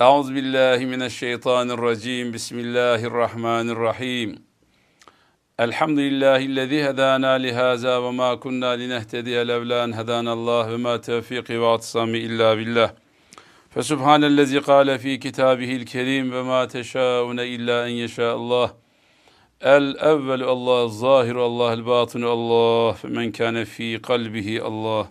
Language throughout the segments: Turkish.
Euzu billahi mineşşeytanirracim. Bismillahirrahmanirrahim. Elhamdülillahi'llezî hedâna lihaza ve mâ kunnâ linehtediye levlâ en hedânallâh ve mâ tevfîkî ve atsami illâ billah. Fesubhanellezî kâle fî kitâbihil kerîm ve mâ teşâune illâ en yeşâallah. El evvelu Allah, zahiru Allah, el batinu Allah, men kâne fî kalbihi Allah.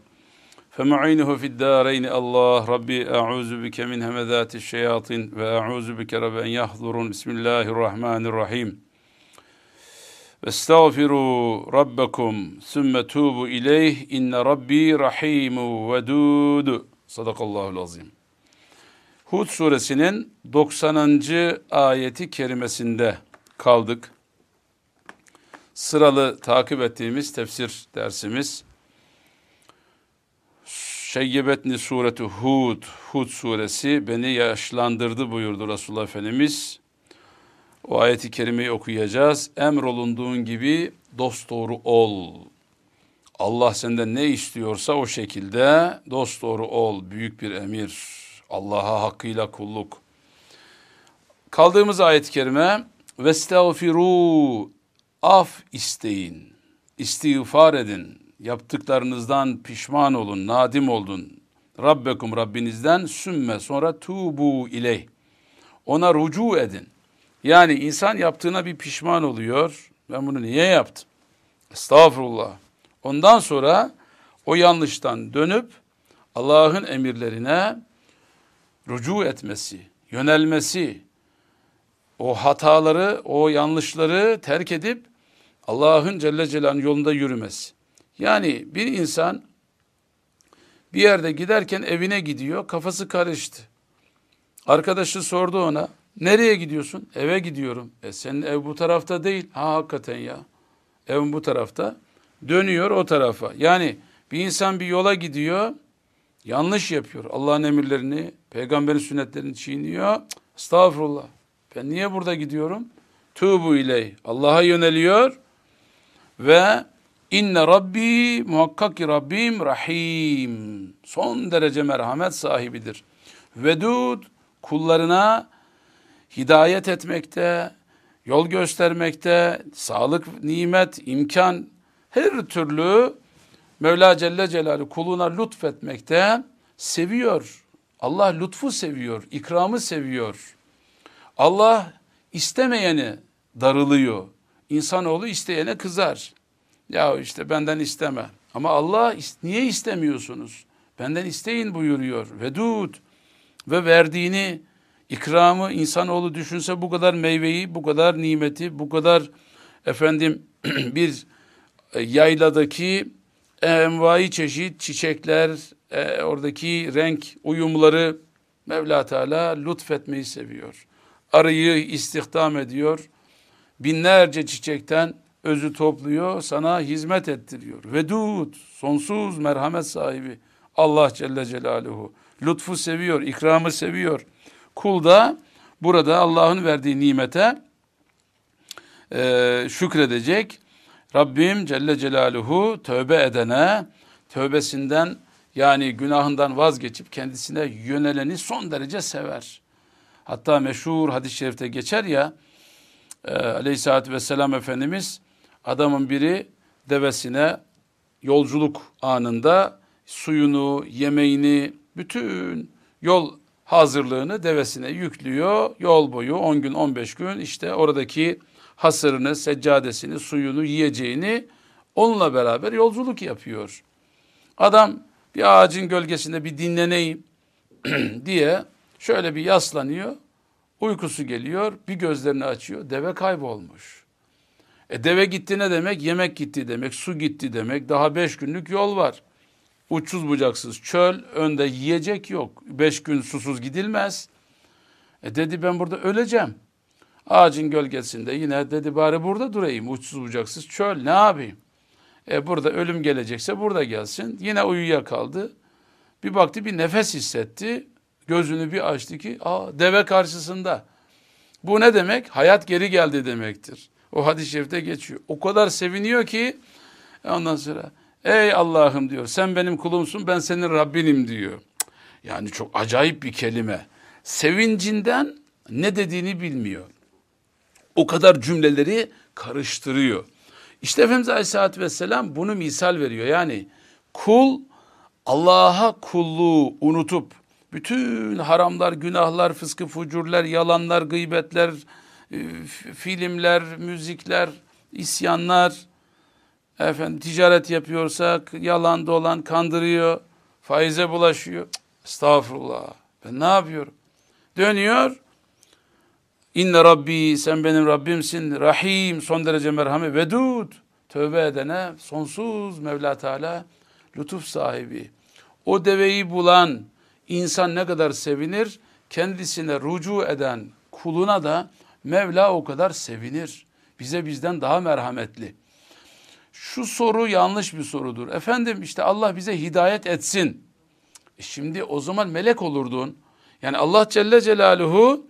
فمعينه في الدارين الله ربي أعوذ بك من همذات الشياطين وأعوذ بك رب أن يحضرون بسم الله الرحمن الرحيم واستغفروا ربكم ثم توبوا إليه إن ربي رحيم ودود Sadakallahu azim. Hud suresinin 90. ayeti kerimesinde kaldık. Sıralı takip ettiğimiz tefsir dersimiz Şeyyebetni sureti Hud, Hud suresi beni yaşlandırdı buyurdu Resulullah Efendimiz. O ayeti kerimeyi okuyacağız. Emrolunduğun gibi dosdoğru ol. Allah senden ne istiyorsa o şekilde dosdoğru ol. Büyük bir emir. Allah'a hakkıyla kulluk. Kaldığımız ayet-i kerime Vestağfiru af isteyin. İstiğfar edin yaptıklarınızdan pişman olun, nadim olun. Rabbekum Rabbinizden sümme sonra tubu ileyh. Ona rucu edin. Yani insan yaptığına bir pişman oluyor. Ben bunu niye yaptım? Estağfurullah. Ondan sonra o yanlıştan dönüp Allah'ın emirlerine rucu etmesi, yönelmesi, o hataları, o yanlışları terk edip Allah'ın Celle Celaluhu'nun yolunda yürümesi. Yani bir insan bir yerde giderken evine gidiyor, kafası karıştı. Arkadaşı sordu ona, nereye gidiyorsun? Eve gidiyorum. E senin ev bu tarafta değil. Ha hakikaten ya. Evin bu tarafta. Dönüyor o tarafa. Yani bir insan bir yola gidiyor, yanlış yapıyor. Allah'ın emirlerini, peygamberin sünnetlerini çiğniyor. Estağfurullah. Ben niye burada gidiyorum? Tuğbu iley. Allah'a yöneliyor ve İnne Rabbi muhakkak ki Rabbim Rahim. Son derece merhamet sahibidir. Vedud kullarına hidayet etmekte, yol göstermekte, sağlık, nimet, imkan her türlü Mevla Celle Celaluhu kuluna lütfetmekte seviyor. Allah lütfu seviyor, ikramı seviyor. Allah istemeyeni darılıyor. İnsanoğlu isteyene kızar. Ya işte benden isteme. Ama Allah niye istemiyorsunuz? Benden isteyin buyuruyor. Vedud ve verdiğini ikramı insanoğlu düşünse bu kadar meyveyi, bu kadar nimeti, bu kadar efendim bir e, yayladaki envai çeşit çiçekler, e, oradaki renk uyumları Mevla Teala lütfetmeyi seviyor. Arıyı istihdam ediyor. Binlerce çiçekten özü topluyor, sana hizmet ettiriyor. Vedud, sonsuz merhamet sahibi Allah Celle Celaluhu. Lütfu seviyor, ikramı seviyor. Kul da burada Allah'ın verdiği nimete e, şükredecek. Rabbim Celle Celaluhu tövbe edene, tövbesinden yani günahından vazgeçip kendisine yöneleni son derece sever. Hatta meşhur hadis-i şerifte geçer ya, e, aleyhissalatü vesselam Efendimiz Adamın biri devesine yolculuk anında suyunu, yemeğini, bütün yol hazırlığını devesine yüklüyor. Yol boyu 10 gün 15 gün işte oradaki hasırını, seccadesini, suyunu, yiyeceğini onunla beraber yolculuk yapıyor. Adam bir ağacın gölgesinde bir dinleneyim diye şöyle bir yaslanıyor. Uykusu geliyor, bir gözlerini açıyor, deve kaybolmuş. E deve gitti ne demek? Yemek gitti demek, su gitti demek. Daha beş günlük yol var. Uçsuz bucaksız çöl, önde yiyecek yok. Beş gün susuz gidilmez. E dedi ben burada öleceğim. Ağacın gölgesinde yine dedi bari burada durayım. Uçsuz bucaksız çöl ne yapayım? E burada ölüm gelecekse burada gelsin. Yine uyuyakaldı. Bir baktı bir nefes hissetti. Gözünü bir açtı ki aa, deve karşısında. Bu ne demek? Hayat geri geldi demektir. O hadis-i şerifte geçiyor. O kadar seviniyor ki ondan sonra ey Allah'ım diyor sen benim kulumsun ben senin Rabbinim diyor. Yani çok acayip bir kelime. Sevincinden ne dediğini bilmiyor. O kadar cümleleri karıştırıyor. İşte Efendimiz Aleyhisselatü Vesselam bunu misal veriyor. Yani kul Allah'a kulluğu unutup bütün haramlar, günahlar, fıskı, fucurlar, yalanlar, gıybetler, e, filmler, müzikler, isyanlar, efendim ticaret yapıyorsak yalan dolan kandırıyor, faize bulaşıyor. Estağfurullah. Ben ne yapıyorum? Dönüyor. İnne Rabbi sen benim Rabbimsin. Rahim son derece merhamet. Vedud. Tövbe edene sonsuz Mevla Teala lütuf sahibi. O deveyi bulan insan ne kadar sevinir? Kendisine rucu eden kuluna da Mevla o kadar sevinir. Bize bizden daha merhametli. Şu soru yanlış bir sorudur. Efendim işte Allah bize hidayet etsin. E şimdi o zaman melek olurdun. Yani Allah Celle Celaluhu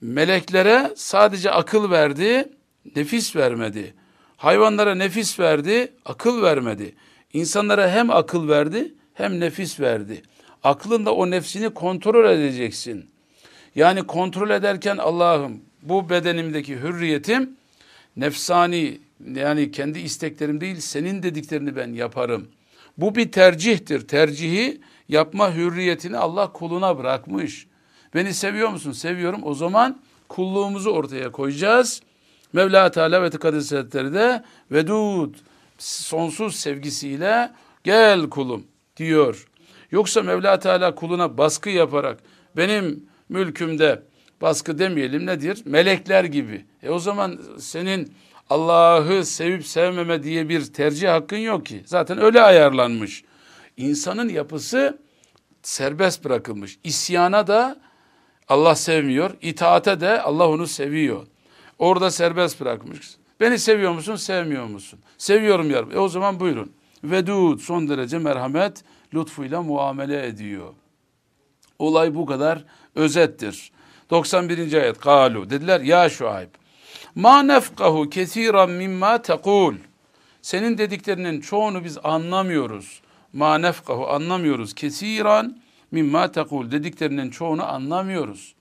meleklere sadece akıl verdi, nefis vermedi. Hayvanlara nefis verdi, akıl vermedi. İnsanlara hem akıl verdi hem nefis verdi. Aklında o nefsini kontrol edeceksin. Yani kontrol ederken Allah'ım bu bedenimdeki hürriyetim nefsani yani kendi isteklerim değil senin dediklerini ben yaparım. Bu bir tercihtir. Tercihi yapma hürriyetini Allah kuluna bırakmış. Beni seviyor musun? Seviyorum. O zaman kulluğumuzu ortaya koyacağız. Mevla Teala ve Tekaddes de vedud sonsuz sevgisiyle gel kulum diyor. Yoksa Mevla Teala kuluna baskı yaparak benim mülkümde baskı demeyelim nedir? Melekler gibi. E o zaman senin Allah'ı sevip sevmeme diye bir tercih hakkın yok ki. Zaten öyle ayarlanmış. İnsanın yapısı serbest bırakılmış. İsyana da Allah sevmiyor. İtaate de Allah onu seviyor. Orada serbest bırakmış. Beni seviyor musun, sevmiyor musun? Seviyorum ya. E o zaman buyurun. Vedud son derece merhamet lütfuyla muamele ediyor. Olay bu kadar özettir. 91. ayet kalu dediler ya Şuayb ma nefkahu kesiran mimma tekul senin dediklerinin çoğunu biz anlamıyoruz. Ma nefkahu anlamıyoruz. Kesiran mimma tekul dediklerinin çoğunu anlamıyoruz.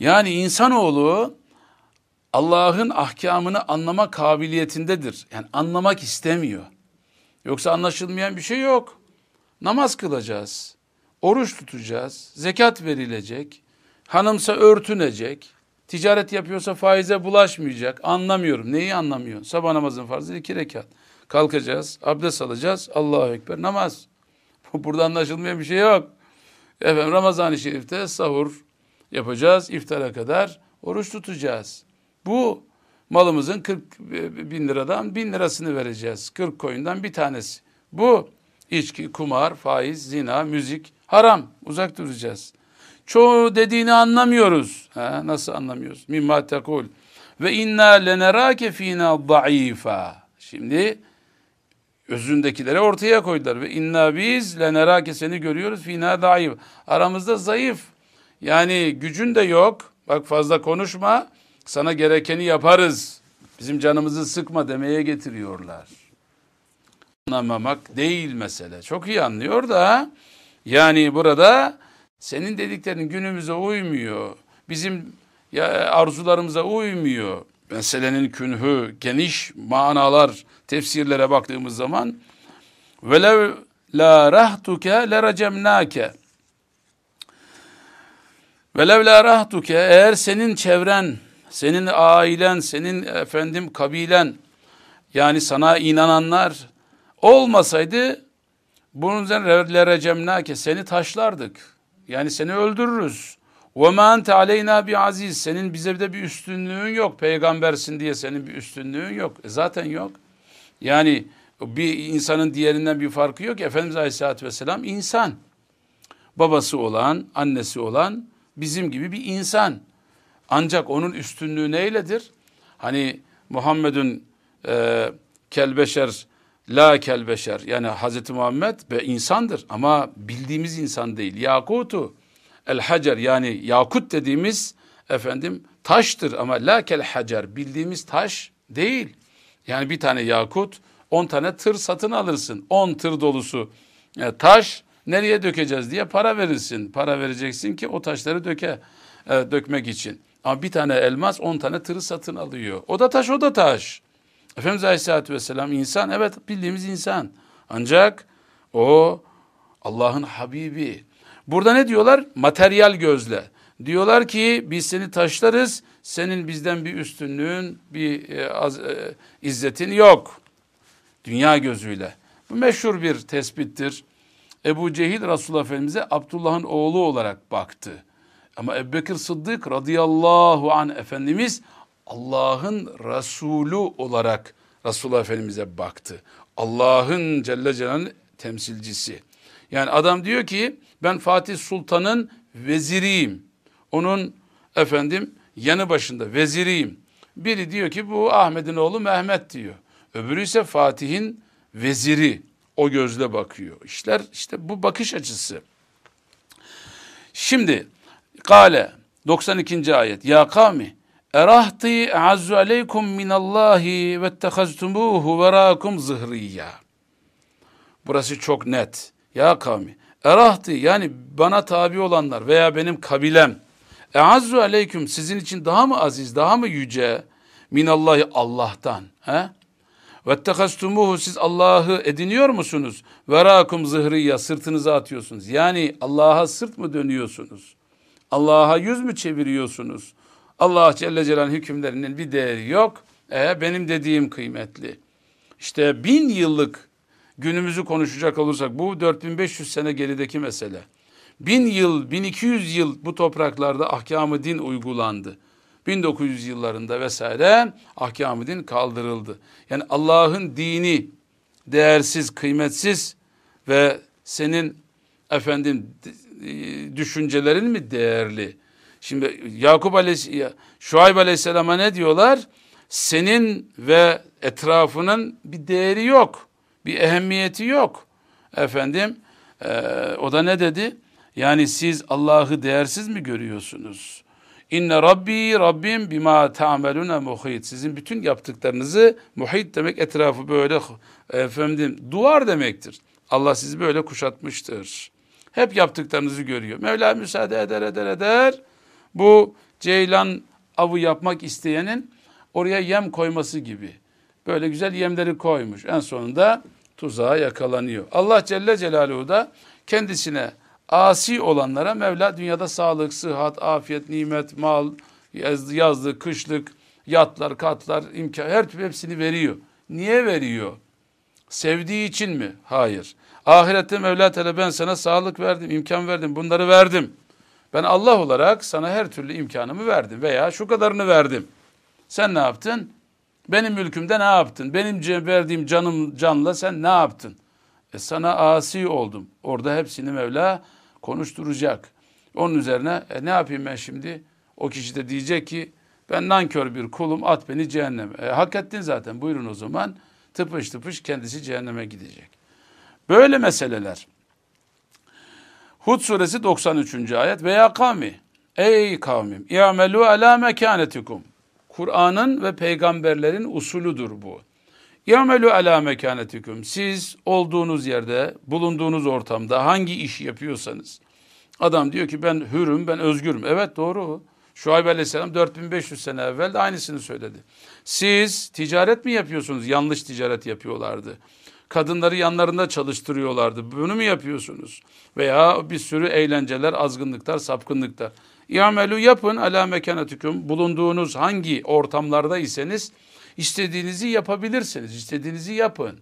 Yani insanoğlu Allah'ın ahkamını anlama kabiliyetindedir. Yani anlamak istemiyor. Yoksa anlaşılmayan bir şey yok. Namaz kılacağız. Oruç tutacağız. Zekat verilecek. Hanımsa örtünecek. Ticaret yapıyorsa faize bulaşmayacak. Anlamıyorum. Neyi anlamıyor? Sabah namazın farzı iki rekat. Kalkacağız, abdest alacağız. Allahu Ekber namaz. Burada anlaşılmayan bir şey yok. Efendim Ramazan-ı Şerif'te sahur yapacağız. iftara kadar oruç tutacağız. Bu malımızın 40 bin liradan bin lirasını vereceğiz. 40 koyundan bir tanesi. Bu içki, kumar, faiz, zina, müzik haram. Uzak duracağız. Çoğu dediğini anlamıyoruz. Ha, nasıl anlamıyoruz? Mimma tekul. Ve inna lenerake fina zayıfa. Şimdi özündekileri ortaya koydular. Ve inna biz lenerake seni görüyoruz fina zayıf. Aramızda zayıf. Yani gücün de yok. Bak fazla konuşma. Sana gerekeni yaparız. Bizim canımızı sıkma demeye getiriyorlar. Anlamamak değil mesele. Çok iyi anlıyor da yani burada senin dediklerin günümüze uymuyor. Bizim ya arzularımıza uymuyor. Meselenin künhü, geniş manalar, tefsirlere baktığımız zaman velev la rahtuke le recemnake velev la rahtuke eğer senin çevren, senin ailen, senin efendim kabilen yani sana inananlar olmasaydı bunun üzerine lerecemnake seni taşlardık. Yani seni öldürürüz. Ve ma ente aleyna bi aziz. Senin bize de bir üstünlüğün yok. Peygambersin diye senin bir üstünlüğün yok. E zaten yok. Yani bir insanın diğerinden bir farkı yok. Efendimiz Aleyhisselatü Vesselam insan. Babası olan, annesi olan bizim gibi bir insan. Ancak onun üstünlüğü neyledir? Hani Muhammed'ün e, kelbeşer La kel beşer yani Hazreti Muhammed ve insandır ama bildiğimiz insan değil. Yakutu el hacer yani yakut dediğimiz efendim taştır ama la kel hacer bildiğimiz taş değil. Yani bir tane yakut on tane tır satın alırsın. On tır dolusu yani taş Nereye dökeceğiz diye para verirsin. Para vereceksin ki o taşları döke, e, dökmek için. Ama bir tane elmas on tane tırı satın alıyor. O da taş o da taş. Efendimiz Aleyhisselatü Vesselam insan evet bildiğimiz insan. Ancak o Allah'ın Habibi. Burada ne diyorlar? Materyal gözle. Diyorlar ki biz seni taşlarız, senin bizden bir üstünlüğün, bir e, az, e, izzetin yok. Dünya gözüyle. Bu meşhur bir tespittir. Ebu Cehil Resulullah Efendimiz'e Abdullah'ın oğlu olarak baktı. Ama Ebu Bekir Sıddık radıyallahu an Efendimiz Allah'ın Resulü olarak Resulullah Efendimiz'e baktı. Allah'ın Celle Celal'in temsilcisi. Yani adam diyor ki ben Fatih Sultan'ın veziriyim. Onun efendim yanı başında veziriyim. Biri diyor ki bu Ahmet'in oğlu Mehmet diyor. Öbürü ise Fatih'in veziri. O gözle bakıyor. İşler işte bu bakış açısı. Şimdi Kale 92. ayet. Ya kavmi erahti azzu aleykum minallahi ve tehaztumuhu verakum zıhriyya. Burası çok net. Ya kavmi erahti yani bana tabi olanlar veya benim kabilem eazzu aleyküm sizin için daha mı aziz daha mı yüce minallahi Allah'tan he? Vettekastumuhu siz Allah'ı ediniyor musunuz? Verakum zıhriyya sırtınıza atıyorsunuz. Yani Allah'a sırt mı dönüyorsunuz? Allah'a yüz mü çeviriyorsunuz? Allah Celle Celal'in hükümlerinin bir değeri yok. E, benim dediğim kıymetli. İşte bin yıllık günümüzü konuşacak olursak bu 4500 sene gerideki mesele. Bin yıl, 1200 yıl bu topraklarda ahkamı din uygulandı. 1900 yıllarında vesaire ahkamı din kaldırıldı. Yani Allah'ın dini değersiz, kıymetsiz ve senin efendim e, düşüncelerin mi değerli? Şimdi Yakup Aleyhisselam, Şuayb Aleyhisselam'a ne diyorlar? Senin ve etrafının bir değeri yok. Bir ehemmiyeti yok. Efendim e, o da ne dedi? Yani siz Allah'ı değersiz mi görüyorsunuz? İnne Rabbi Rabbim bima ta'melune muhit. Sizin bütün yaptıklarınızı muhit demek etrafı böyle efendim duvar demektir. Allah sizi böyle kuşatmıştır. Hep yaptıklarınızı görüyor. Mevla müsaade eder eder eder. Bu ceylan avı yapmak isteyenin oraya yem koyması gibi. Böyle güzel yemleri koymuş. En sonunda tuzağa yakalanıyor. Allah Celle Celaluhu da kendisine asi olanlara Mevla dünyada sağlık, sıhhat, afiyet, nimet, mal, yazdığı kışlık, yatlar, katlar, imkan her türlü hepsini veriyor. Niye veriyor? Sevdiği için mi? Hayır. Ahirette Mevla Teala ben sana sağlık verdim, imkan verdim, bunları verdim. Ben Allah olarak sana her türlü imkanımı verdim veya şu kadarını verdim. Sen ne yaptın? Benim mülkümde ne yaptın? Benim verdiğim canım canla sen ne yaptın? E sana asi oldum. Orada hepsini Mevla konuşturacak. Onun üzerine e, ne yapayım ben şimdi? O kişi de diyecek ki ben nankör bir kulum at beni cehenneme. E, hak ettin zaten buyurun o zaman. Tıpış tıpış kendisi cehenneme gidecek. Böyle meseleler. Hud suresi 93. ayet veya kavmi ey kavmim i'melu ala mekanetikum Kur'an'ın ve peygamberlerin usuludur bu. İ'melu ala mekanetikum siz olduğunuz yerde bulunduğunuz ortamda hangi iş yapıyorsanız adam diyor ki ben hürüm ben özgürüm evet doğru Şuayb aleyhisselam 4500 sene evvel de aynısını söyledi. Siz ticaret mi yapıyorsunuz? Yanlış ticaret yapıyorlardı. Kadınları yanlarında çalıştırıyorlardı. Bunu mu yapıyorsunuz? Veya bir sürü eğlenceler, azgınlıklar, sapkınlıklar. İamelu yapın ala mekanetikum. Bulunduğunuz hangi ortamlarda iseniz istediğinizi yapabilirsiniz. İstediğinizi yapın.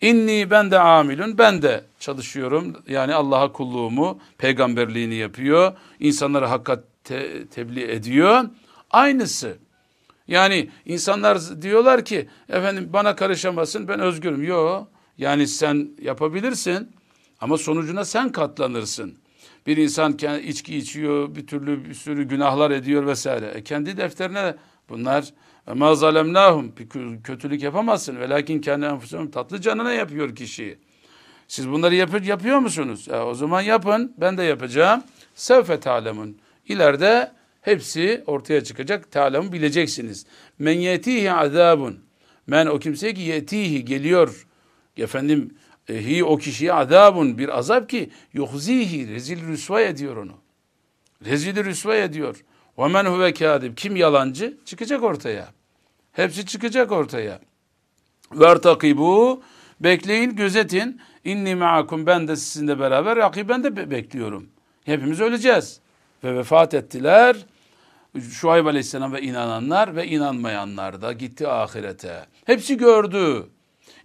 İnni ben de amilun ben de çalışıyorum. Yani Allah'a kulluğumu, peygamberliğini yapıyor. İnsanları hakka te tebliğ ediyor. Aynısı. Yani insanlar diyorlar ki efendim bana karışamazsın ben özgürüm. Yok yani sen yapabilirsin ama sonucuna sen katlanırsın. Bir insan içki içiyor, bir türlü bir sürü günahlar ediyor vesaire. E kendi defterine bunlar ma zalemnahum kötülük yapamazsın. Ve lakin kendi enfusum tatlı canına yapıyor kişi. Siz bunları yapıyor, yapıyor musunuz? E, o zaman yapın. Ben de yapacağım. Sevfe talemun. İleride hepsi ortaya çıkacak. Talemu bileceksiniz. Men yetihi azabun. Men o kimseye ki yetihi geliyor. Efendim E, hi o kişiye azabun bir azap ki yuhzihi rezil rüsva ediyor onu. Rezil rüsva ediyor. Ve men huve kâdib. Kim yalancı? Çıkacak ortaya. Hepsi çıkacak ortaya. Vertakibu. Bekleyin, gözetin. İnni ma'akum. Ben de sizinle beraber. ben de bekliyorum. Hepimiz öleceğiz. Ve vefat ettiler. Şuayb Aleyhisselam ve inananlar ve inanmayanlar da gitti ahirete. Hepsi gördü.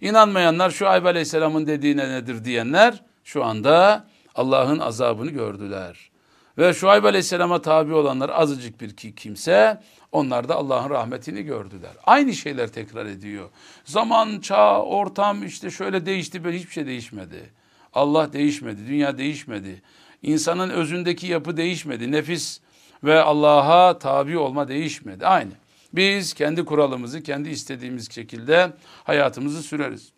İnanmayanlar Şuayb Aleyhisselam'ın dediğine nedir diyenler şu anda Allah'ın azabını gördüler. Ve Şuayb Aleyhisselam'a tabi olanlar azıcık bir kimse onlar da Allah'ın rahmetini gördüler. Aynı şeyler tekrar ediyor. Zaman, çağ, ortam işte şöyle değişti böyle hiçbir şey değişmedi. Allah değişmedi, dünya değişmedi. İnsanın özündeki yapı değişmedi. Nefis ve Allah'a tabi olma değişmedi. Aynı. Biz kendi kuralımızı kendi istediğimiz şekilde hayatımızı süreriz.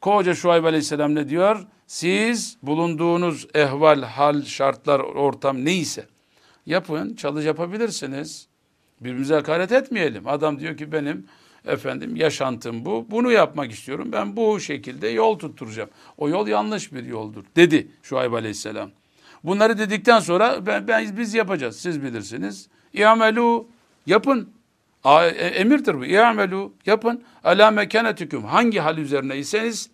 Koca Şuayb Aleyhisselam ne diyor? Siz bulunduğunuz ehval, hal, şartlar, ortam neyse yapın, çalış yapabilirsiniz. Birbirimize hakaret etmeyelim. Adam diyor ki benim efendim yaşantım bu. Bunu yapmak istiyorum. Ben bu şekilde yol tutturacağım. O yol yanlış bir yoldur dedi Şuayb Aleyhisselam. Bunları dedikten sonra ben, ben biz yapacağız. Siz bilirsiniz. İamelu yapın. A, e, emirdir bu. İamelu yapın. Ala mekanetüküm. Hangi hal üzerineyseniz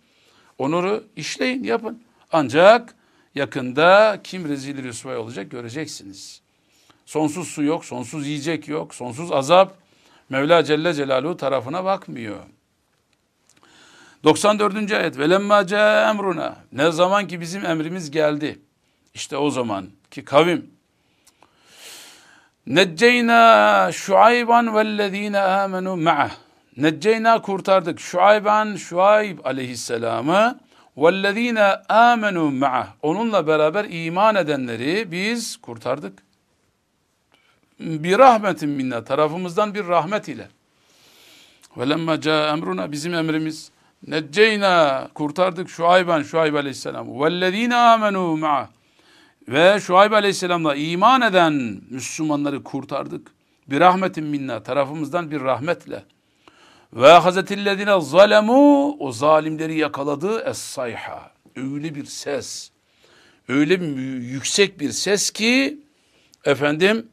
onuru işleyin, yapın. Ancak yakında kim rezil rüsvay olacak göreceksiniz. Sonsuz su yok, sonsuz yiyecek yok, sonsuz azap Mevla Celle Celaluhu tarafına bakmıyor. 94. ayet velemma ca emruna ne zaman ki bizim emrimiz geldi. İşte o zaman ki kavim Necceyna Şuayban vellezine amenu ma'ah. Necceyna kurtardık. Şuayban Şuayb aleyhisselamı vellezine amenu ma'ah. Onunla beraber iman edenleri biz kurtardık. Bir rahmetin minna tarafımızdan bir rahmet ile. Velemma ca emruna bizim emrimiz. Necceyna kurtardık Şuayban Şuayb aleyhisselam. Vellezine amenu ma'ah. Ve Şuayb Aleyhisselam'la iman eden Müslümanları kurtardık. Bir rahmetin minna tarafımızdan bir rahmetle. Ve hazetillezine zalemu o zalimleri yakaladı es-sayha. Öyle bir ses. Öyle yüksek bir ses ki efendim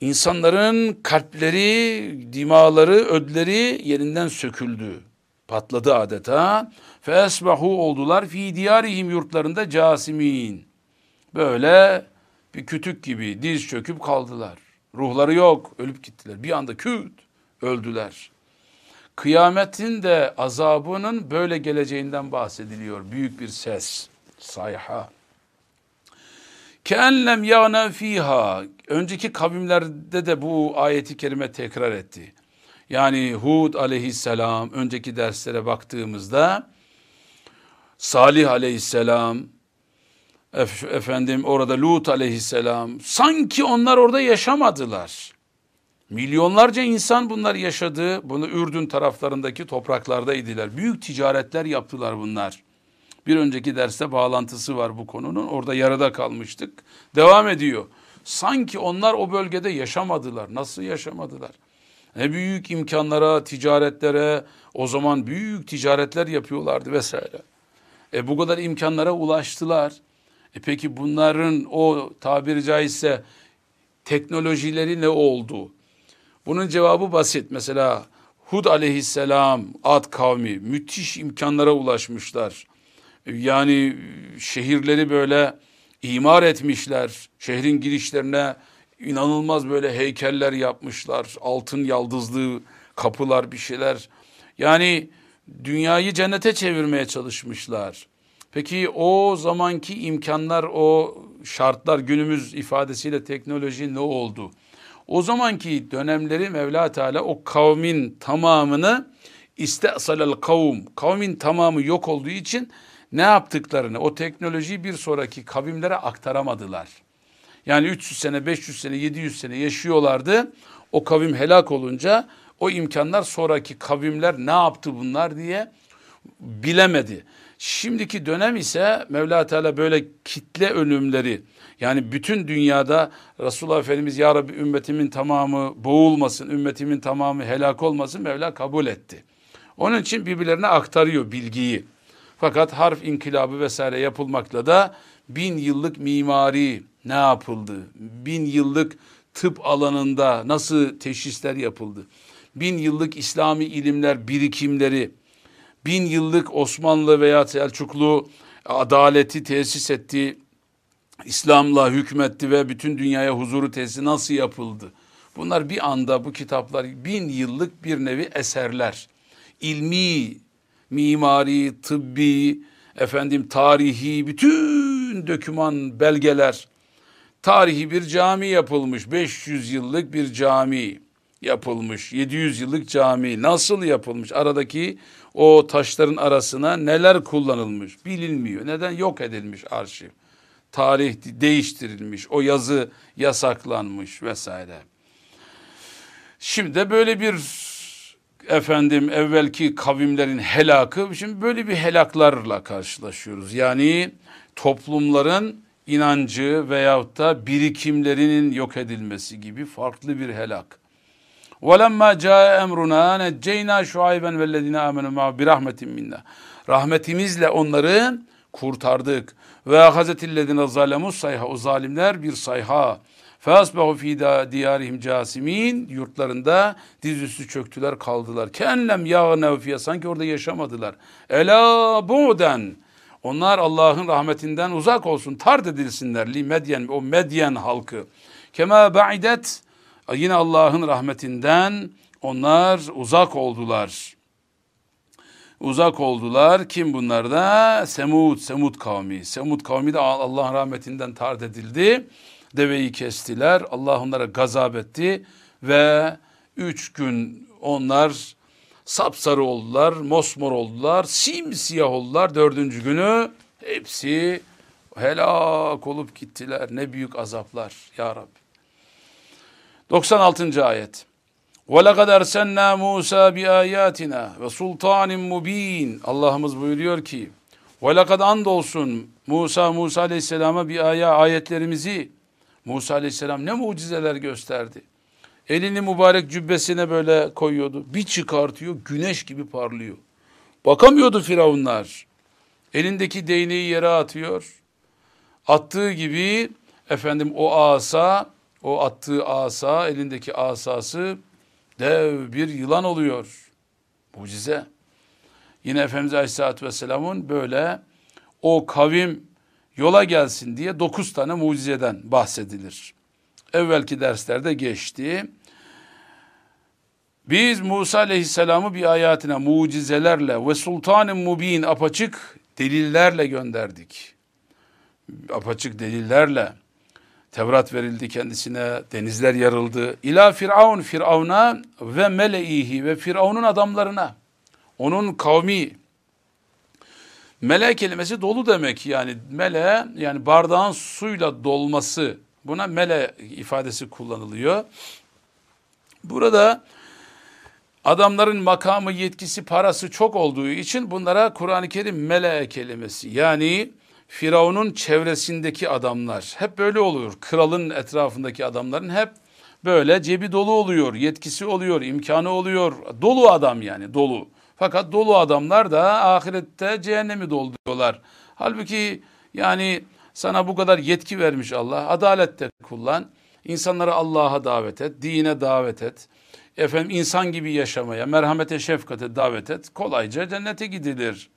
insanların kalpleri, dimaları, ödleri yerinden söküldü. Patladı adeta. Fe esbahu oldular fi diyarihim yurtlarında casimin Böyle bir kütük gibi diz çöküp kaldılar. Ruhları yok, ölüp gittiler. Bir anda küt öldüler. Kıyametin de azabının böyle geleceğinden bahsediliyor. Büyük bir ses, sayha. Keenlem yağna fiha. Önceki kavimlerde de bu ayeti kerime tekrar etti. Yani Hud aleyhisselam önceki derslere baktığımızda Salih aleyhisselam, efendim orada Lut aleyhisselam sanki onlar orada yaşamadılar. Milyonlarca insan bunlar yaşadı. Bunu Ürdün taraflarındaki topraklarda idiler. Büyük ticaretler yaptılar bunlar. Bir önceki derste bağlantısı var bu konunun. Orada yarıda kalmıştık. Devam ediyor. Sanki onlar o bölgede yaşamadılar. Nasıl yaşamadılar? Ne büyük imkanlara, ticaretlere, o zaman büyük ticaretler yapıyorlardı vesaire. E bu kadar imkanlara ulaştılar. E peki bunların o tabiri caizse teknolojileri ne oldu? Bunun cevabı basit. Mesela Hud aleyhisselam Ad kavmi müthiş imkanlara ulaşmışlar. Yani şehirleri böyle imar etmişler. Şehrin girişlerine inanılmaz böyle heykeller yapmışlar. Altın yaldızlı kapılar bir şeyler. Yani dünyayı cennete çevirmeye çalışmışlar. Peki o zamanki imkanlar, o şartlar günümüz ifadesiyle teknoloji ne oldu? O zamanki dönemleri Mevla Teala o kavmin tamamını istesalel kavm, kavmin tamamı yok olduğu için ne yaptıklarını, o teknolojiyi bir sonraki kavimlere aktaramadılar. Yani 300 sene, 500 sene, 700 sene yaşıyorlardı. O kavim helak olunca o imkanlar sonraki kavimler ne yaptı bunlar diye bilemedi. Şimdiki dönem ise Mevla Teala böyle kitle ölümleri yani bütün dünyada Resulullah Efendimiz ya Rabbi ümmetimin tamamı boğulmasın, ümmetimin tamamı helak olmasın Mevla kabul etti. Onun için birbirlerine aktarıyor bilgiyi. Fakat harf inkılabı vesaire yapılmakla da bin yıllık mimari ne yapıldı? Bin yıllık tıp alanında nasıl teşhisler yapıldı? Bin yıllık İslami ilimler birikimleri, bin yıllık Osmanlı veya Selçuklu adaleti tesis etti, İslam'la hükmetti ve bütün dünyaya huzuru tesisi nasıl yapıldı? Bunlar bir anda bu kitaplar bin yıllık bir nevi eserler. İlmi, mimari, tıbbi, efendim tarihi bütün döküman belgeler. Tarihi bir cami yapılmış. 500 yıllık bir cami yapılmış. 700 yıllık cami nasıl yapılmış? Aradaki o taşların arasına neler kullanılmış bilinmiyor. Neden yok edilmiş arşiv? Tarih değiştirilmiş, o yazı yasaklanmış vesaire. Şimdi de böyle bir efendim evvelki kavimlerin helakı, şimdi böyle bir helaklarla karşılaşıyoruz. Yani toplumların inancı veyahut da birikimlerinin yok edilmesi gibi farklı bir helak. وَلَمَّا جَاءَ اَمْرُنَا نَجَّيْنَا شُعَيْبًا وَالَّذِينَ آمَنُوا مَعَ بِرَحْمَةٍ مِنَّا Rahmetimizle onları kurtardık. Ve hazetillezine zalemus sayha o zalimler bir sayha. Fasbahu fi diyarihim casimin yurtlarında dizüstü çöktüler kaldılar. Kennem yağnev fiye sanki orada yaşamadılar. Ela bu'den onlar Allah'ın rahmetinden uzak olsun, tard edilsinler. Li medyen o medyen halkı. Kema ba'idet yine Allah'ın rahmetinden onlar uzak oldular. Uzak oldular. Kim bunlar da? Semud, Semud kavmi. Semud kavmi de Allah'ın rahmetinden tard edildi. Deveyi kestiler. Allah onlara gazap etti ve üç gün onlar sapsarı oldular, mosmor oldular, simsiyah oldular. Dördüncü günü hepsi helak olup gittiler. Ne büyük azaplar ya Rabbi. 96. ayet. وَلَقَدْ اَرْسَلْنَا مُوسَى بِآيَاتِنَا وَسُلْطَانٍ مُب۪ينَ Allah'ımız buyuruyor ki وَلَقَدْ andolsun Musa, Musa aleyhisselama bir aya ayetlerimizi Musa aleyhisselam ne mucizeler gösterdi. Elini mübarek cübbesine böyle koyuyordu. Bir çıkartıyor güneş gibi parlıyor. Bakamıyordu firavunlar. Elindeki değneği yere atıyor. Attığı gibi efendim o asa, o attığı asa, elindeki asası dev bir yılan oluyor. Mucize. Yine Efendimiz Aleyhisselatü Vesselam'ın böyle o kavim yola gelsin diye dokuz tane mucizeden bahsedilir. Evvelki derslerde geçti. Biz Musa Aleyhisselam'ı bir ayetine mucizelerle ve sultanın mubin apaçık delillerle gönderdik. Apaçık delillerle. Tevrat verildi kendisine, denizler yarıldı. İla Firavun, Firavun'a ve meleihi ve Firavun'un adamlarına. Onun kavmi. Mele kelimesi dolu demek yani mele yani bardağın suyla dolması buna mele ifadesi kullanılıyor. Burada adamların makamı, yetkisi, parası çok olduğu için bunlara Kur'an-ı Kerim mele kelimesi yani Firavun'un çevresindeki adamlar hep böyle oluyor. Kralın etrafındaki adamların hep böyle cebi dolu oluyor, yetkisi oluyor, imkanı oluyor. Dolu adam yani dolu. Fakat dolu adamlar da ahirette cehennemi dolduruyorlar. Halbuki yani sana bu kadar yetki vermiş Allah. Adalette kullan. İnsanları Allah'a davet et, dine davet et. Efendim insan gibi yaşamaya, merhamete, şefkate davet et. Kolayca cennete gidilir.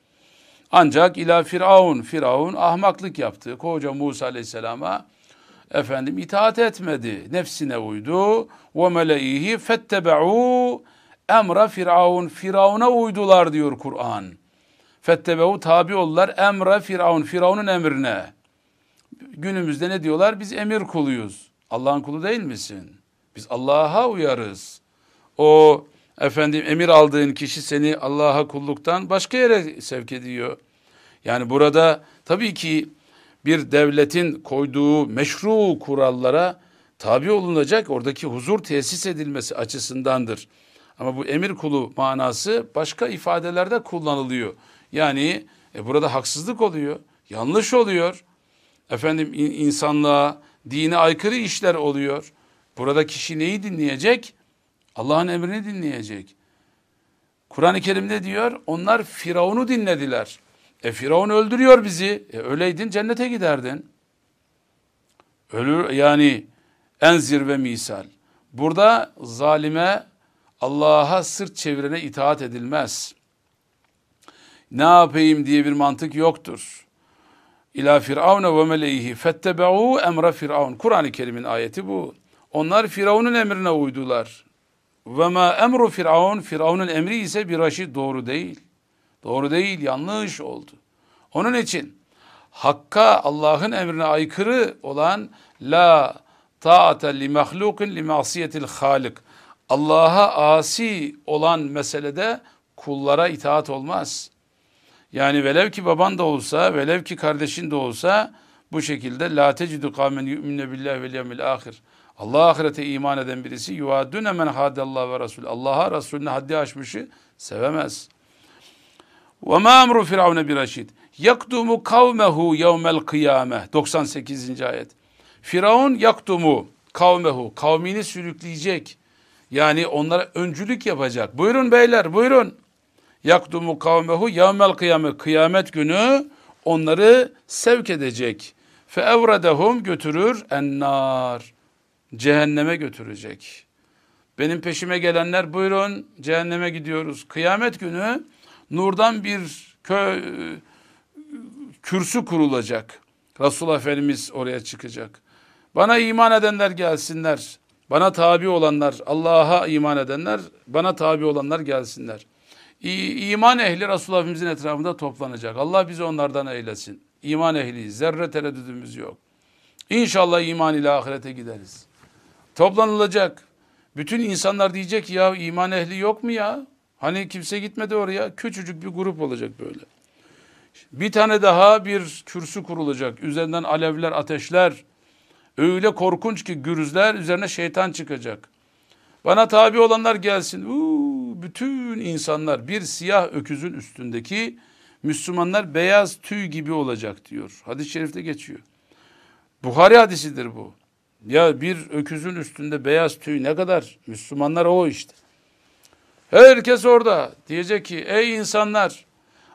Ancak ila Firavun, Firavun ahmaklık yaptı. Koca Musa Aleyhisselam'a efendim itaat etmedi. Nefsine uydu. Ve meleihi fettebe'u emra Firavun. Firavun'a uydular diyor Kur'an. Fettebe'u tabi oldular emra Firavun. Firavun'un emrine. Günümüzde ne diyorlar? Biz emir kuluyuz. Allah'ın kulu değil misin? Biz Allah'a uyarız. O efendim emir aldığın kişi seni Allah'a kulluktan başka yere sevk ediyor. Yani burada tabii ki bir devletin koyduğu meşru kurallara tabi olunacak oradaki huzur tesis edilmesi açısındandır. Ama bu emir kulu manası başka ifadelerde kullanılıyor. Yani e, burada haksızlık oluyor, yanlış oluyor. Efendim insanlığa, dine aykırı işler oluyor. Burada kişi neyi dinleyecek? Allah'ın emrini dinleyecek. Kur'an-ı Kerim'de diyor onlar Firavun'u dinlediler. E Firavun öldürüyor bizi. E öyleydin cennete giderdin. Ölür yani en zirve misal. Burada zalime Allah'a sırt çevirene itaat edilmez. Ne yapayım diye bir mantık yoktur. İla firavne ve meleyhi fettebe'u emre firavun. Kur'an-ı Kerim'in ayeti bu. Onlar Firavun'un emrine uydular. Ve ma emru firavun, firavunun emri ise bir raşid doğru değil. Doğru değil, yanlış oldu. Onun için Hakka Allah'ın emrine aykırı olan la taate li mahlukin li masiyetil halik. Allah'a asi olan meselede kullara itaat olmaz. Yani velev ki baban da olsa, velev ki kardeşin de olsa bu şekilde la tecidu kavmen yu'minu billahi vel yevmil ahir. Allah ahirete iman eden birisi yuvadune men hadallah ve rasul. Allah'a Resulüne haddi aşmışı sevemez. Ve ma emru firavune bir raşid. Yakdumu kavmehu yevmel kıyame. 98. ayet. Firavun yakdumu kavmehu. Kavmini sürükleyecek. Yani onlara öncülük yapacak. Buyurun beyler buyurun. Yakdumu kavmehu yevmel kıyame. Kıyamet günü onları sevk edecek. Fe evredehum götürür ennar. Cehenneme götürecek. Benim peşime gelenler buyurun cehenneme gidiyoruz. Kıyamet günü nurdan bir köy kürsü kurulacak. Resulullah Efendimiz oraya çıkacak. Bana iman edenler gelsinler. Bana tabi olanlar, Allah'a iman edenler, bana tabi olanlar gelsinler. İ iman ehli Resulullah Efendimizin etrafında toplanacak. Allah bizi onlardan eylesin. İman ehliyiz. Zerre tereddüdümüz yok. İnşallah iman ile ahirete gideriz. Toplanılacak. Bütün insanlar diyecek ya iman ehli yok mu ya? Hani kimse gitmedi oraya. Küçücük bir grup olacak böyle. Bir tane daha bir kürsü kurulacak. Üzerinden alevler, ateşler. Öyle korkunç ki gürüzler üzerine şeytan çıkacak. Bana tabi olanlar gelsin. Uuu, bütün insanlar bir siyah öküzün üstündeki Müslümanlar beyaz tüy gibi olacak diyor. Hadis-i şerifte geçiyor. Buhari hadisidir bu. Ya bir öküzün üstünde beyaz tüy ne kadar? Müslümanlar o işte. Herkes orada. Diyecek ki ey insanlar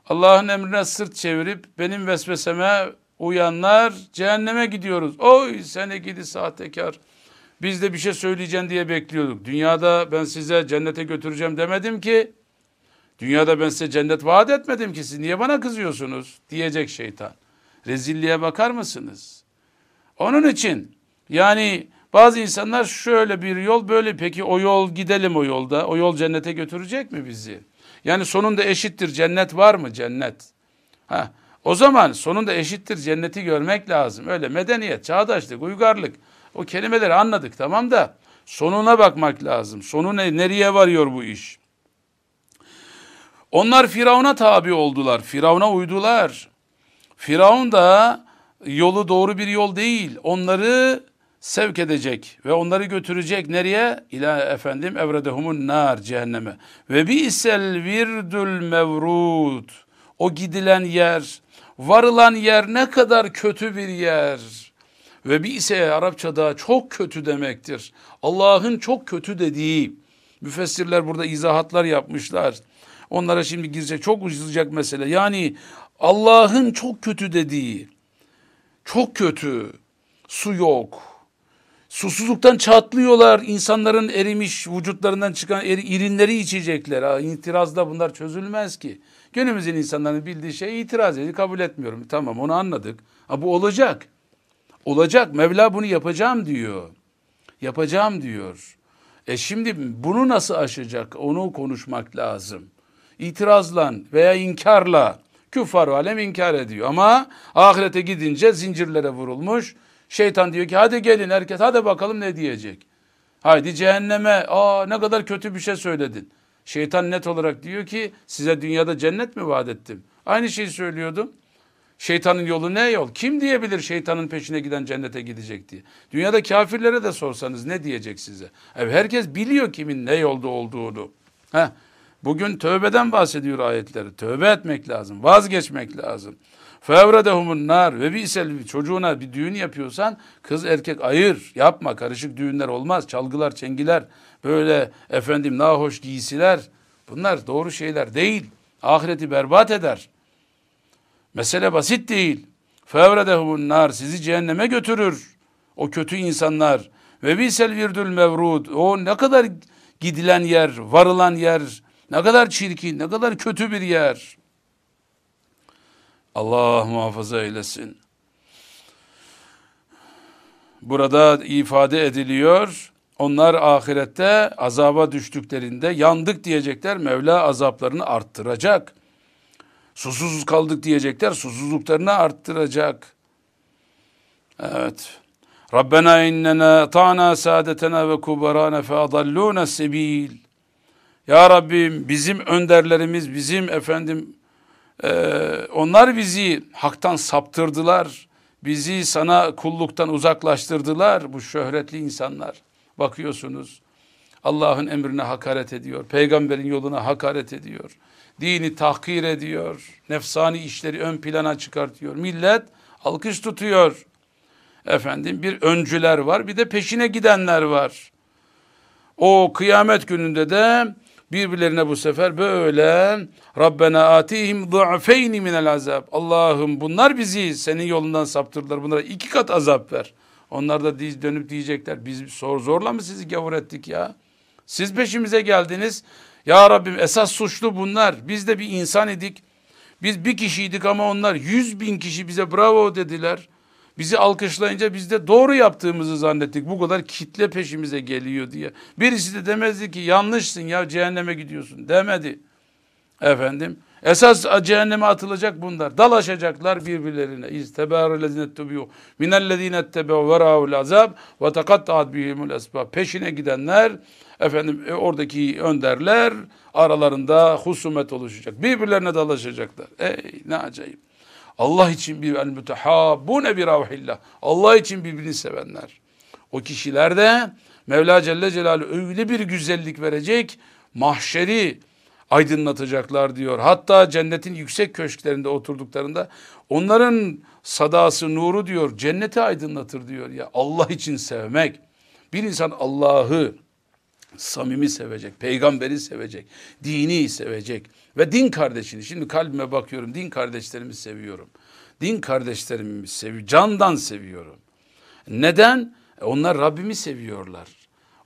Allah'ın emrine sırt çevirip benim vesveseme uyanlar cehenneme gidiyoruz. Oy seni gidi sahtekar. Biz de bir şey söyleyeceksin diye bekliyorduk. Dünyada ben size cennete götüreceğim demedim ki. Dünyada ben size cennet vaat etmedim ki siz niye bana kızıyorsunuz diyecek şeytan. Rezilliğe bakar mısınız? Onun için yani bazı insanlar şöyle bir yol böyle peki o yol gidelim o yolda. O yol cennete götürecek mi bizi? Yani sonunda eşittir cennet var mı cennet? Ha, o zaman sonunda eşittir cenneti görmek lazım. Öyle medeniyet, çağdaşlık, uygarlık o kelimeleri anladık tamam da sonuna bakmak lazım. Sonu ne, nereye varıyor bu iş? Onlar Firavun'a tabi oldular. Firavun'a uydular. Firavun da yolu doğru bir yol değil. Onları sevk edecek ve onları götürecek nereye? İla efendim evredehumun nar cehenneme. Ve bi isel virdül mevrud. O gidilen yer, varılan yer ne kadar kötü bir yer. Ve bir ise Arapçada çok kötü demektir. Allah'ın çok kötü dediği. Müfessirler burada izahatlar yapmışlar. Onlara şimdi girecek çok uzayacak mesele. Yani Allah'ın çok kötü dediği. Çok kötü. Su yok. Susuzluktan çatlıyorlar. İnsanların erimiş vücutlarından çıkan eri, irinleri içecekler. Ha, itirazda bunlar çözülmez ki. Günümüzün insanların bildiği şey itiraz ediyor. Kabul etmiyorum. Tamam onu anladık. Ha, bu olacak. Olacak. Mevla bunu yapacağım diyor. Yapacağım diyor. E şimdi bunu nasıl aşacak? Onu konuşmak lazım. İtirazla veya inkarla küffar alem inkar ediyor. Ama ahirete gidince zincirlere vurulmuş. Şeytan diyor ki hadi gelin herkes hadi bakalım ne diyecek. Haydi cehenneme aa ne kadar kötü bir şey söyledin. Şeytan net olarak diyor ki size dünyada cennet mi vaat ettim? Aynı şeyi söylüyordum. Şeytanın yolu ne yol? Kim diyebilir şeytanın peşine giden cennete gidecek diye? Dünyada kafirlere de sorsanız ne diyecek size? Evet, herkes biliyor kimin ne yolda olduğunu. Heh, bugün tövbeden bahsediyor ayetleri. Tövbe etmek lazım, vazgeçmek lazım. Fevredehumun nar ve bir çocuğuna bir düğün yapıyorsan kız erkek ayır yapma karışık düğünler olmaz çalgılar çengiler böyle efendim nahoş giysiler bunlar doğru şeyler değil ahireti berbat eder Mesele basit değil. Fevredehumun nar sizi cehenneme götürür. O kötü insanlar. Ve bisel virdül mevrud. O ne kadar gidilen yer, varılan yer, ne kadar çirkin, ne kadar kötü bir yer. Allah muhafaza eylesin. Burada ifade ediliyor. Onlar ahirette azaba düştüklerinde yandık diyecekler. Mevla azaplarını arttıracak. Susuz kaldık diyecekler. Susuzluklarını arttıracak. Evet. Rabbena innena ta'na saadetena ve kubarana fe adalluna sebil. Ya Rabbim bizim önderlerimiz, bizim efendim e, onlar bizi haktan saptırdılar. Bizi sana kulluktan uzaklaştırdılar bu şöhretli insanlar. Bakıyorsunuz Allah'ın emrine hakaret ediyor. Peygamberin yoluna hakaret ediyor. Dini tahkir ediyor. Nefsani işleri ön plana çıkartıyor. Millet alkış tutuyor. Efendim bir öncüler var bir de peşine gidenler var. O kıyamet gününde de birbirlerine bu sefer böyle Rabbena atihim du'feyni minel azab. Allah'ım bunlar bizi senin yolundan saptırdılar. Bunlara iki kat azap ver. Onlar da dönüp diyecekler biz zor zorla mı sizi gavur ettik ya? Siz peşimize geldiniz. Ya Rabbim esas suçlu bunlar. Biz de bir insan idik. Biz bir kişiydik ama onlar yüz bin kişi bize bravo dediler. Bizi alkışlayınca biz de doğru yaptığımızı zannettik. Bu kadar kitle peşimize geliyor diye. Birisi de demezdi ki yanlışsın ya cehenneme gidiyorsun demedi. Efendim esas cehenneme atılacak bunlar. Dalaşacaklar birbirlerine. İstebarellezine tubiyu minellezine ettebe'u vera'ul azab ve tekatta'at bihimul esbab. Peşine gidenler efendim e, oradaki önderler aralarında husumet oluşacak. Birbirlerine dalaşacaklar. Ey ne acayip. Allah için bir el mütehabbune bir ravhillah. Allah için birbirini sevenler. O kişiler de Mevla Celle Celaluhu öyle bir güzellik verecek, mahşeri aydınlatacaklar diyor. Hatta cennetin yüksek köşklerinde oturduklarında onların sadası, nuru diyor, cenneti aydınlatır diyor ya. Allah için sevmek. Bir insan Allah'ı samimi sevecek, peygamberi sevecek, dini sevecek ve din kardeşini. Şimdi kalbime bakıyorum, din kardeşlerimi seviyorum. Din kardeşlerimi seviyorum, candan seviyorum. Neden? E, onlar Rabbimi seviyorlar.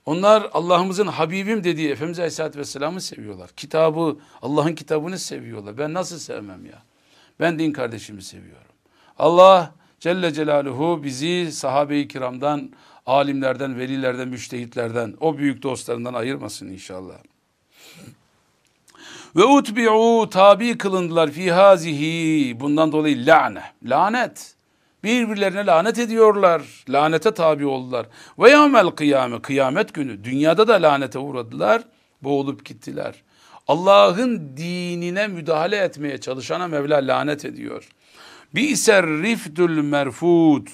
Onlar Allah'ımızın Habibim dediği Efendimiz Aleyhisselatü Vesselam'ı seviyorlar. Kitabı, Allah'ın kitabını seviyorlar. Ben nasıl sevmem ya? Ben din kardeşimi seviyorum. Allah Celle Celaluhu bizi sahabe-i kiramdan, alimlerden, velilerden, müştehitlerden, o büyük dostlarından ayırmasın inşallah. Ve utbi'u tabi kılındılar fi hazihi bundan dolayı la'ne, lanet. Birbirlerine lanet ediyorlar. Lanete tabi oldular. Ve yevmel kıyame kıyamet günü dünyada da lanete uğradılar. Boğulup gittiler. Allah'ın dinine müdahale etmeye çalışana Mevla lanet ediyor. Bir ise rifdül merfud.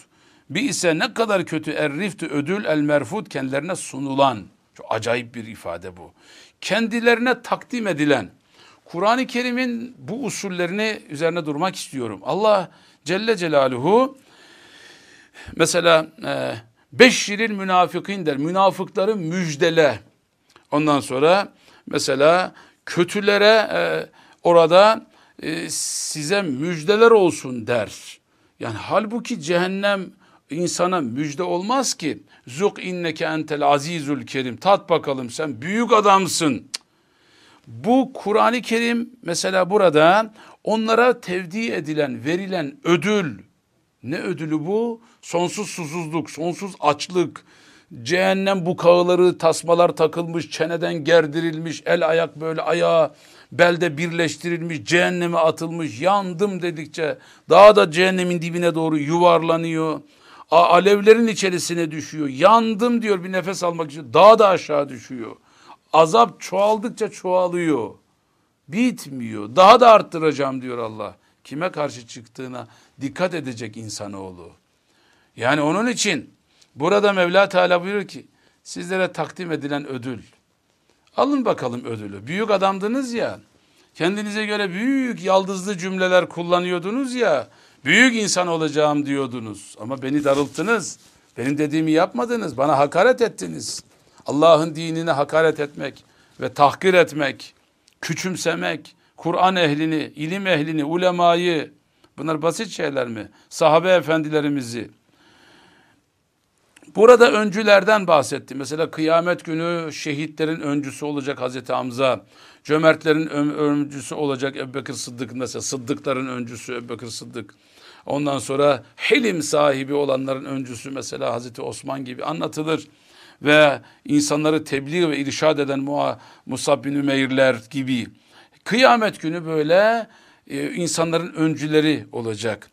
Bir ise ne kadar kötü erriftü ödül el merfud kendilerine sunulan. Çok acayip bir ifade bu. Kendilerine takdim edilen. Kur'an-ı Kerim'in bu usullerini üzerine durmak istiyorum. Allah Celle Celaluhu mesela e, beşşiril münafıkın der. Münafıkları müjdele. Ondan sonra mesela kötülere e, orada e, size müjdeler olsun der. Yani halbuki cehennem insana müjde olmaz ki. Zuk inneke entel azizül kerim. Tat bakalım sen büyük adamsın. Bu Kur'an-ı Kerim mesela burada onlara tevdi edilen, verilen ödül. Ne ödülü bu? Sonsuz susuzluk, sonsuz açlık, cehennem bukağıları, tasmalar takılmış, çeneden gerdirilmiş, el ayak böyle ayağa belde birleştirilmiş, cehenneme atılmış, yandım dedikçe daha da cehennemin dibine doğru yuvarlanıyor. Alevlerin içerisine düşüyor. Yandım diyor bir nefes almak için. Daha da aşağı düşüyor. Azap çoğaldıkça çoğalıyor. Bitmiyor. Daha da arttıracağım diyor Allah. Kime karşı çıktığına dikkat edecek insanoğlu. Yani onun için burada Mevla Teala buyuruyor ki sizlere takdim edilen ödül. Alın bakalım ödülü. Büyük adamdınız ya. Kendinize göre büyük yaldızlı cümleler kullanıyordunuz ya. Büyük insan olacağım diyordunuz. Ama beni darılttınız. Benim dediğimi yapmadınız. Bana hakaret ettiniz. Allah'ın dinine hakaret etmek ve tahkir etmek, küçümsemek, Kur'an ehlini, ilim ehlini, ulemayı Bunlar basit şeyler mi? Sahabe efendilerimizi. Burada öncülerden bahsetti. Mesela kıyamet günü şehitlerin öncüsü olacak Hazreti Hamza. Cömertlerin öncüsü olacak Ebubekir Sıddık. Mesela Sıddıkların öncüsü Ebubekir Sıddık. Ondan sonra hilim sahibi olanların öncüsü mesela Hazreti Osman gibi anlatılır. Ve insanları tebliğ ve irşad eden Musab bin Ümeyrler gibi. Kıyamet günü böyle e, insanların öncüleri olacak.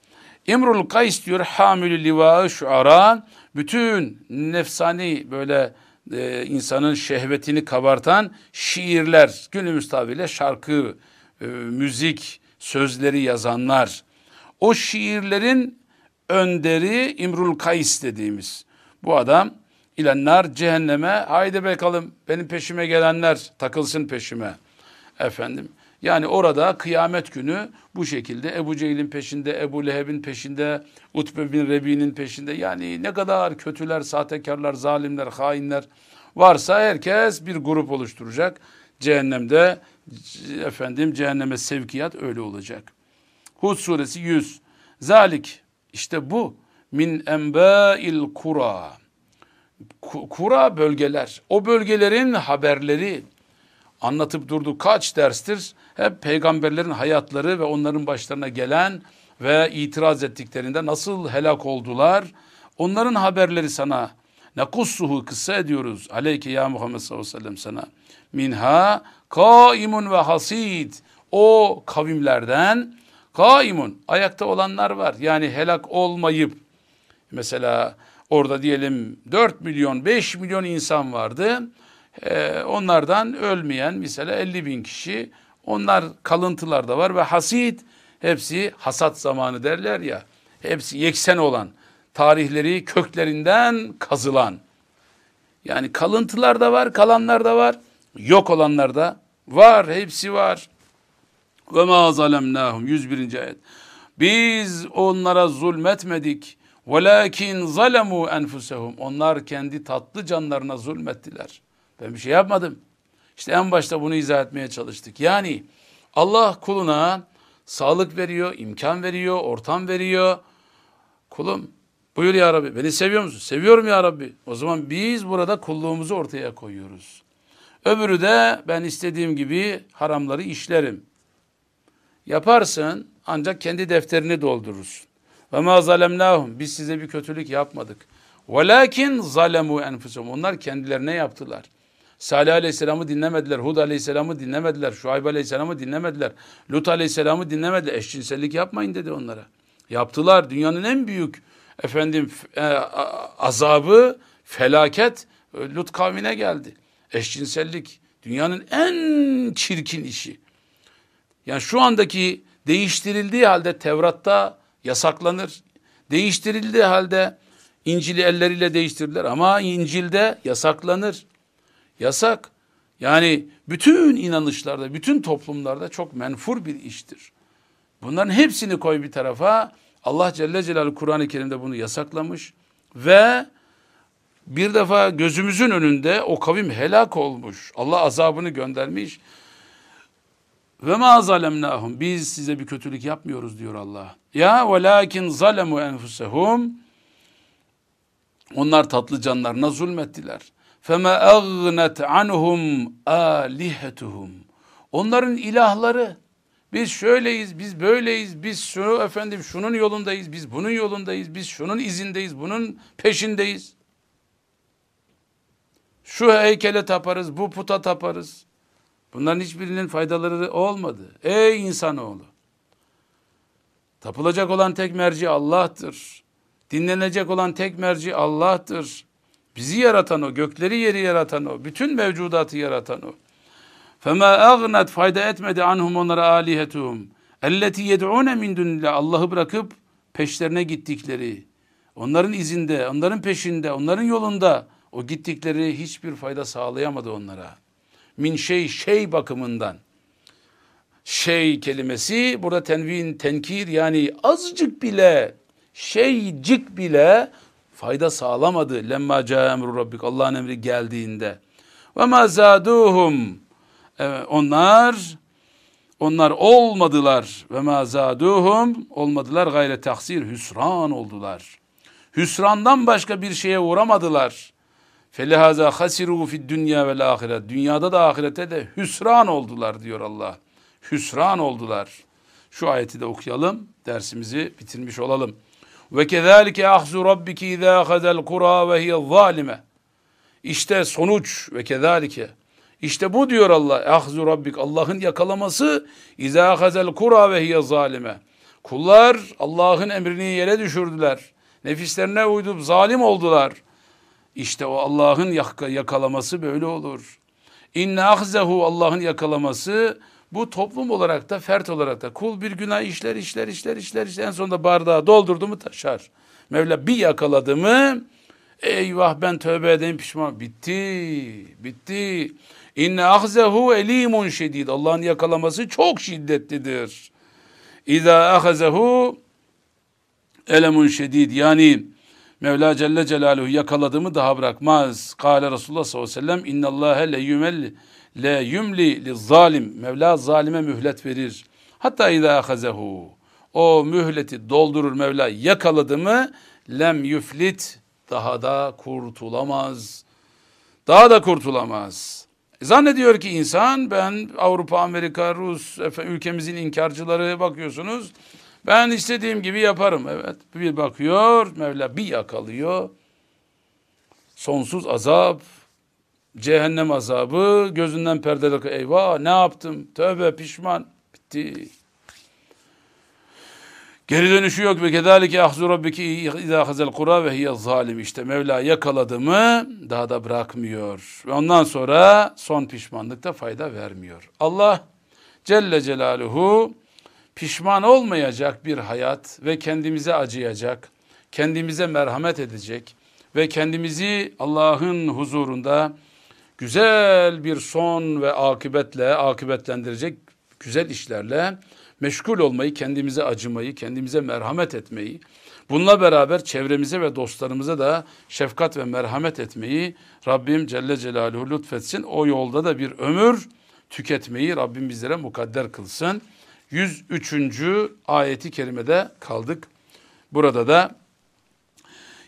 İmrul Kays diyor hamülü liva şuara bütün nefsani böyle e, insanın şehvetini kabartan şiirler günümüz tabiriyle şarkı, e, müzik, sözleri yazanlar. O şiirlerin önderi İmrul Kays dediğimiz bu adam ilenler cehenneme haydi bakalım benim peşime gelenler takılsın peşime efendim. Yani orada kıyamet günü bu şekilde Ebu Cehil'in peşinde, Ebu Leheb'in peşinde, Utbe bin Rebi'nin peşinde yani ne kadar kötüler, sahtekarlar, zalimler, hainler varsa herkes bir grup oluşturacak. Cehennemde efendim cehenneme sevkiyat öyle olacak. Hud suresi 100. Zalik işte bu min enbâil kura. Kura bölgeler. O bölgelerin haberleri anlatıp durdu. Kaç derstir? Hep peygamberlerin hayatları ve onların başlarına gelen ve itiraz ettiklerinde nasıl helak oldular? Onların haberleri sana. Nekussuhu kıssa ediyoruz. Aleyke ya Muhammed sallallahu aleyhi ve sellem sana. Minha kaimun ve hasid. O kavimlerden kaimun. Ayakta olanlar var. Yani helak olmayıp mesela orada diyelim 4 milyon 5 milyon insan vardı ee, onlardan ölmeyen mesela 50 bin kişi. Onlar kalıntılar da var ve hasit hepsi hasat zamanı derler ya hepsi yeksen olan tarihleri köklerinden kazılan. Yani kalıntılar da var kalanlar da var yok olanlar da var hepsi var. Ve ma zalemnahum 101. ayet. Biz onlara zulmetmedik. Velakin zalemu enfusehum onlar kendi tatlı canlarına zulmettiler ben bir şey yapmadım. İşte en başta bunu izah etmeye çalıştık. Yani Allah kuluna sağlık veriyor, imkan veriyor, ortam veriyor. Kulum buyur ya Rabbi beni seviyor musun? Seviyorum ya Rabbi. O zaman biz burada kulluğumuzu ortaya koyuyoruz. Öbürü de ben istediğim gibi haramları işlerim. Yaparsın ancak kendi defterini doldurursun. Ve ma zalemnahum biz size bir kötülük yapmadık. Velakin zalemu enfusum. Onlar kendilerine yaptılar. Salih Aleyhisselam'ı dinlemediler, Hud Aleyhisselam'ı dinlemediler, Şuayb Aleyhisselam'ı dinlemediler, Lut Aleyhisselam'ı dinlemediler. Eşcinsellik yapmayın dedi onlara. Yaptılar. Dünyanın en büyük efendim e, azabı, felaket e, Lut kavmine geldi. Eşcinsellik dünyanın en çirkin işi. Yani şu andaki değiştirildiği halde Tevrat'ta yasaklanır. Değiştirildiği halde İncil'i elleriyle değiştirdiler ama İncil'de yasaklanır. Yasak. Yani bütün inanışlarda, bütün toplumlarda çok menfur bir iştir. Bunların hepsini koy bir tarafa. Allah Celle Celaluhu Kur'an-ı Kerim'de bunu yasaklamış ve bir defa gözümüzün önünde o kavim helak olmuş. Allah azabını göndermiş. Ve ma zalemnahum biz size bir kötülük yapmıyoruz diyor Allah. Ya velakin zalemu enfusehum onlar tatlı canlarına zulmettiler. فَمَا اَغْنَتْ عَنْهُمْ آلِهَتُهُمْ Onların ilahları, biz şöyleyiz, biz böyleyiz, biz şu efendim şunun yolundayız, biz bunun yolundayız, biz şunun izindeyiz, bunun peşindeyiz. Şu heykele taparız, bu puta taparız. Bunların hiçbirinin faydaları olmadı. Ey insanoğlu! Tapılacak olan tek merci Allah'tır. Dinlenecek olan tek merci Allah'tır. Bizi yaratan o, gökleri yeri yaratan o, bütün mevcudatı yaratan o. فَمَا اَغْنَتْ fayda etmedi anhum onlara alihetuhum. اَلَّتِي يَدْعُونَ مِنْ دُنِّلَّهِ Allah'ı bırakıp peşlerine gittikleri, onların izinde, onların peşinde, onların yolunda o gittikleri hiçbir fayda sağlayamadı onlara. Min şey, şey bakımından. Şey kelimesi burada tenvin, tenkir yani azıcık bile, şeycik bile fayda sağlamadı. Lemma ca emru rabbik Allah'ın emri geldiğinde. Ve ma zaduhum onlar Onlar olmadılar ve ma zaduhum olmadılar gayre taksir hüsran oldular. Hüsrandan başka bir şeye uğramadılar. Felihaza hasiru fid dünya ve ahiret. Dünyada da ahirette de hüsran oldular diyor Allah. Hüsran oldular. Şu ayeti de okuyalım. Dersimizi bitirmiş olalım. Ve kezalike ahzu rabbiki izâ ahazel kura ve hiye zalime. İşte sonuç ve kezalike. İşte bu diyor Allah. Ahzu rabbik. Allah'ın yakalaması izâ ahazel kura ve hiye zalime. Kullar Allah'ın emrini yere düşürdüler. Nefislerine uydup zalim oldular. İşte o Allah'ın yakalaması böyle olur. İnne ahzehu Allah'ın yakalaması bu toplum olarak da fert olarak da kul bir günah işler işler işler işler, işler. en sonunda bardağı doldurdu mu taşar. Mevla bir yakaladı mı eyvah ben tövbe edeyim pişman bitti bitti. İnne ahzehu elimun şedid. Allah'ın yakalaması çok şiddetlidir. İza ahazehu elemun şedid. Yani Mevla Celle Celaluhu yakaladığımı daha bırakmaz. Kale Resulullah sallallahu aleyhi ve sellem innallâhe le yumel le yumli li zalim. Mevla zalime mühlet verir. Hatta izâ ahazehu. O mühleti doldurur Mevla yakaladı mı lem yuflit daha da kurtulamaz. Daha da kurtulamaz. Zannediyor ki insan ben Avrupa, Amerika, Rus ülkemizin inkarcıları bakıyorsunuz. Ben istediğim gibi yaparım. Evet bir bakıyor Mevla bir yakalıyor. Sonsuz azap, cehennem azabı, gözünden perdelik eyvah ne yaptım, tövbe pişman, bitti. Geri dönüşü yok ve kedalike ahzu rabbiki izâ hazel kura ve hiye zalim. İşte Mevla yakaladı mı daha da bırakmıyor. Ve ondan sonra son pişmanlıkta fayda vermiyor. Allah Celle Celaluhu pişman olmayacak bir hayat ve kendimize acıyacak, kendimize merhamet edecek ve kendimizi Allah'ın huzurunda güzel bir son ve akıbetle, akıbetlendirecek güzel işlerle meşgul olmayı, kendimize acımayı, kendimize merhamet etmeyi, bununla beraber çevremize ve dostlarımıza da şefkat ve merhamet etmeyi Rabbim Celle Celaluhu lütfetsin. O yolda da bir ömür tüketmeyi Rabbim bizlere mukadder kılsın. 103. ayeti kerimede kaldık. Burada da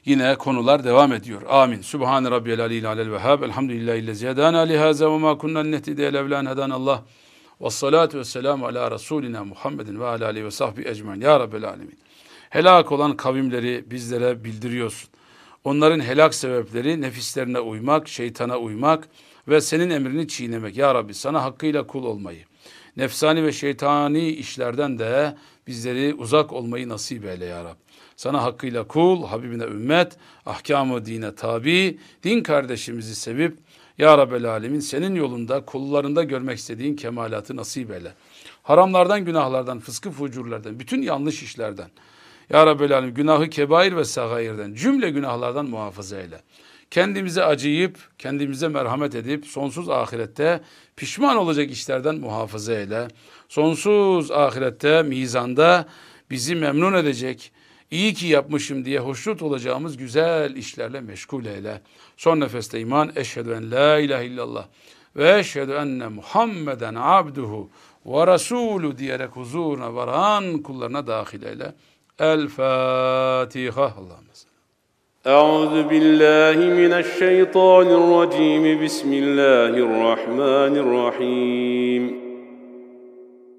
yine konular devam ediyor. Amin. Subhan rabbiyel aliyil alel vehhab. Elhamdülillahi illezi hedana lihaza ve ma kunna nehtediye levlan hedan Allah. Ve salatu ve selamu ala Resulina Muhammedin ve ala aleyhi ve sahbihi ecmain. Ya Rabbel alemin. Helak olan kavimleri bizlere bildiriyorsun. Onların helak sebepleri nefislerine uymak, şeytana uymak ve senin emrini çiğnemek. Ya Rabbi sana hakkıyla kul olmayı, nefsani ve şeytani işlerden de bizleri uzak olmayı nasip eyle ya Rab. Sana hakkıyla kul, Habibine ümmet, ahkamı dine tabi, din kardeşimizi sevip, Ya Rabbel Alemin senin yolunda, kullarında görmek istediğin kemalatı nasip eyle. Haramlardan, günahlardan, fıskı fucurlardan, bütün yanlış işlerden, Ya Rabbel Alemin günahı kebair ve sagayirden, cümle günahlardan muhafaza eyle kendimize acıyıp, kendimize merhamet edip sonsuz ahirette pişman olacak işlerden muhafaza eyle. Sonsuz ahirette, mizanda bizi memnun edecek, iyi ki yapmışım diye hoşnut olacağımız güzel işlerle meşgul eyle. Son nefeste iman, eşhedü en la ilahe illallah ve eşhedü enne Muhammeden abduhu ve rasulü diyerek huzuruna varan kullarına dahil eyle. El Fatiha. Allah'ım. أعوذ بالله من الشيطان الرجيم بسم الله الرحمن الرحيم